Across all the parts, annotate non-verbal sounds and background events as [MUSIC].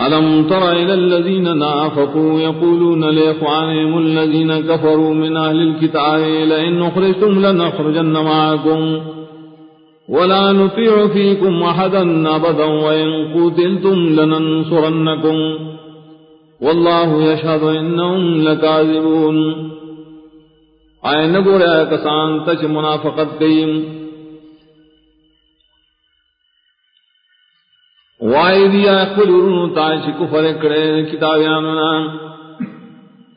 ألم تر إلى الذين نافقوا يقولون لإخوانهم الذين كفروا من أهل الكتاب لئن أخرجتم لنخرجن معكم ولا نطيع فيكم أحدا أبدا وإن قتلتم لننصرنكم والله يشهد إنهم لكاذبون آئے نگو رہا کسان تچ منافقت کئیم وائی دیا خلورن تاش کفر کڑے کتابیاننا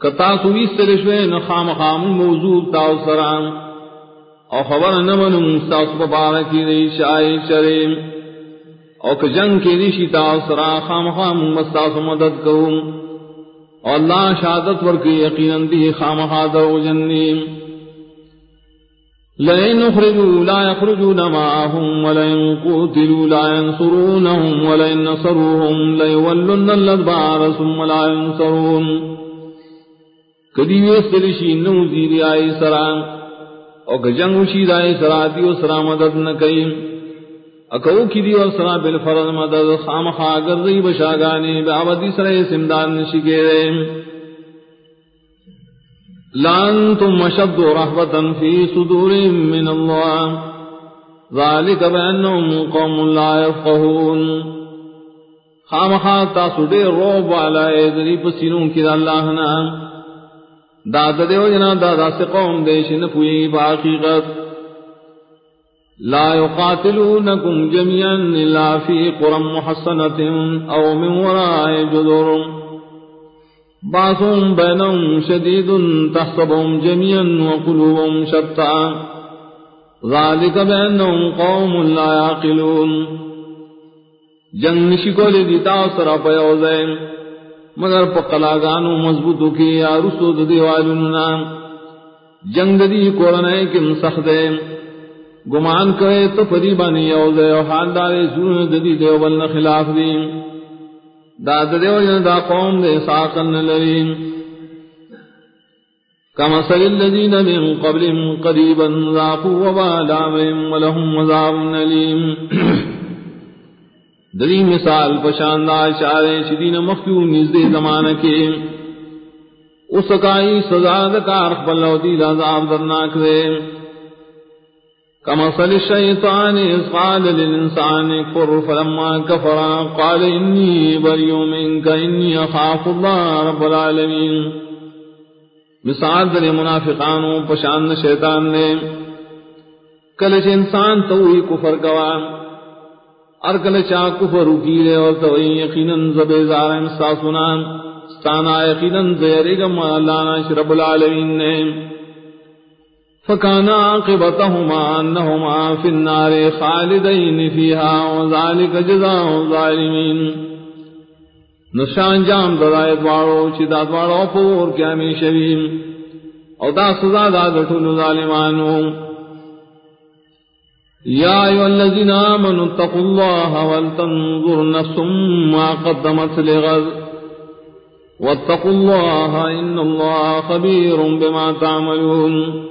کتا سوی سرشوے نخام خام موضوع تاو سرام او خبر نمن مستاس ببارکی دی شائی شریم. او کجنگ کی دیشی تاو سرا خام خام مستاس مدد کروں. اور اللہ شہادت ورکی یقینا دی خام خادر جنیم. لئن اخرجوا لا يخرجون معهم ولئن قتلوا لا ينصرونهم ولئن نصروهم ليولن الادبار ثم لا ينصرون. کدی ویستلشی نو زیری آئی سرام او کجنگ وشید آئی سراتی و سرا مدد نکیم اکو کی دی اور سرا بالفرد مدد خام خاگر دی بشاگانی بے آبادی سرے سمدان نشکے لانتم اشد رهبة في صدور من الله. ذلك بأنهم قوم لا يفقهون. خامخا تاسو دیر روب والا ایدری پسینوں کی دا اللہ نا. دادا دیو جنا دادا سے قوم دیش نپوئی باقیقت لا يقاتلونكم جميعا إلا في قرى محصنة أو من وراء جدر. باسم بینم شدید تحسبهم جميعا وقلوبهم شتى. ذلك بأنهم قوم لا يعقلون. جنگ نشکو لی دیتا سرا پیوزے مگر پقلاگانو مضبوطو کی یا رسو دیوالننا جنگ دی کورنے کم سخدے گمان کرے تو پری بانی یوزے و حال دارے سون دی دیوبلن خلاف دیم دا دیو جن دا قوم دے ساقن لریم کما سل الذین من قبلهم قریبا ذاقوا وبال امرهم ولهم عذاب [COUGHS] مثال پشاندہ اشارے شدین مخیو نزدے زمانہ کے. اس کائی سزا دکار خبلو دی عذاب درناک دے. كمثل الشيطان إذ قال للإنسان كفر فلما كفر قال إني بريء منك، إني أخاف الله رب العالمين. مثال در منافقانو، پشان شیطان نے کلچ انسان توئی کفر گوا اور کلچا کفر اکیلے اور توئی یقیناً زبیزار انسا سنا ستانا یقیناً زیرگم اللہ رب العالمین نے. فكان عاقبتهما أنهما في النار خالدين فيها وذلك جزاء الظالمين نشان جام دلائے دوارو، چی دا دوارو پور کیا میں شویم او دا سزا دا دٹھول ظالمانو۔ یا ایو الذین آمنوا اتقوا اللہ والتنظر نفس ما قدمت لغد۔ واتقوا اللہ ان اللہ خبیر بما تعملون۔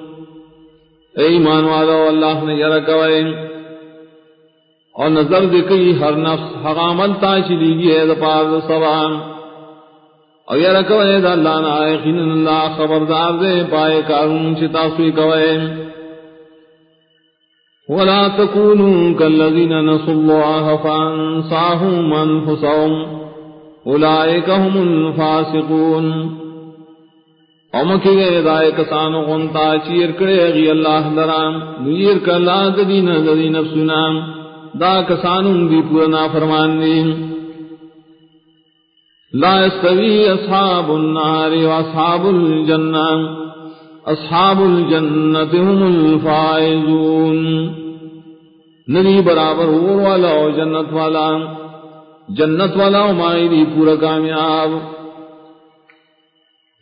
اے ایمان والو اللہ نے یرا کوئے۔ اور نظر دکئی ہر نفس حرامن تاشی دیگی ہے دپار سبان اور یرا کوئے، دا اللہ نا آئیقین اللہ خبردار دے، پائے کارون چتا سوئی کوئے۔ ولا تكونوا كالذين نسوا الله فانساهم انفسهم اولئك هم الفاسقون۔ امکی گئے دائے کسانو غنتا چیر کرے غی اللہ درام نیر کا لا ددین ددی نفسنا دا کسانو دی پورنا فرمان دی لا استوی اصحاب النار و اصحاب الجنہ، اصحاب الجنت هم الفائزون۔ ندی برابر اور والا و جنت والا جنت والا و دی پورا کامیاب۔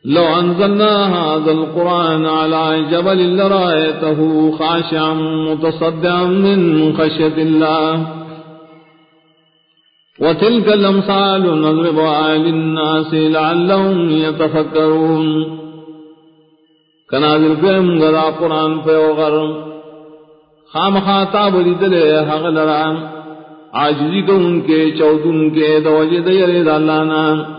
لو أنزلنا هذا القرآن على جبل لرأيته خاشعا متصدعا من خشية الله. وتلك الأمثال نضربها للناس لعلهم يتفكرون. كنازل قيم غدا قرآن في وغر. خام خاطاب لدلي حق لرام آجزی کو ان کے چود ان کے دوجہ دیر دالانا.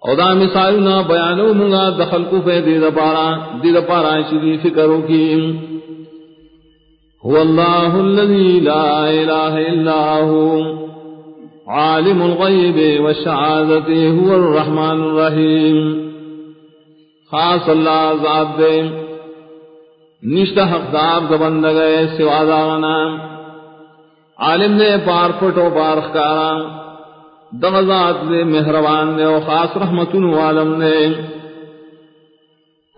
او دا مثالنا بیانو منگا دخل کو فے دید پارا دید پارا شدی فکرو کی۔ هو اللہ الذي لا الہ الا ہو۔ عالم الغیب والشعادت هو الرحمن الرحیم۔ خاص اللہ ذات دے۔ نشتہ حقدار دبند گئے سوا داغنا عالم نے پار پٹو پار خکارا۔ دغزات دے مہروان دے و خاص رحمت والم نے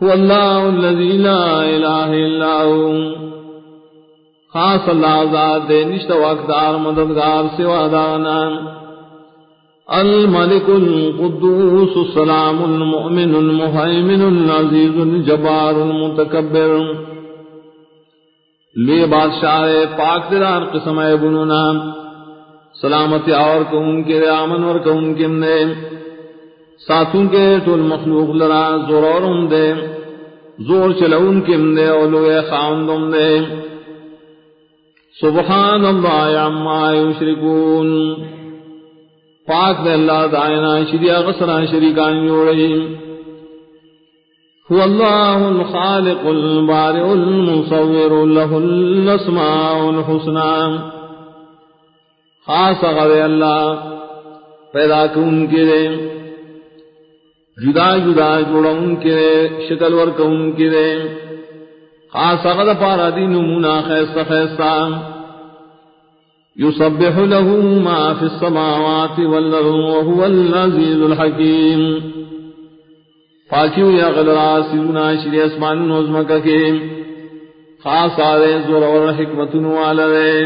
هو اللہ الذي لا الہ الا ہو۔ خاص اللہ ذات دے، نشتہ وقدار مددگار، سوا داغنا الملك القدوس، السلام المؤمن المهيمن العزيز الجبار المتكبر لے بادشاہ پاک دلار قسم ہے بنونا سلامتی اور کو ان کے امن اور کو ان کے نے۔ ساتھوں کے ٹول مخلوق لرا، زور اور ہم دے زور چلا ان کے دے اولو خان دم دے سبحان اللہ عما یشرکون۔ پاک دے اللہ دائنا شریع غسران شریکان جوڑی هو الله الخالق البارئ المصور، له الاسماء الحسنى۔ خاص غوی اللہ پیدا کون کے دے، جدا جدا جوڑا ان کے دے، شکل ورک ان کے دے۔ خاص غد پارا دی نمونا خیست خیستا يسبح له ما في السماوات والأرض وهو العزيز الحكيم پاکیو یا غلرا سیونا شری اسمان نوزمکا کے۔ خاص آرے زور اور حکمت نوالا رہے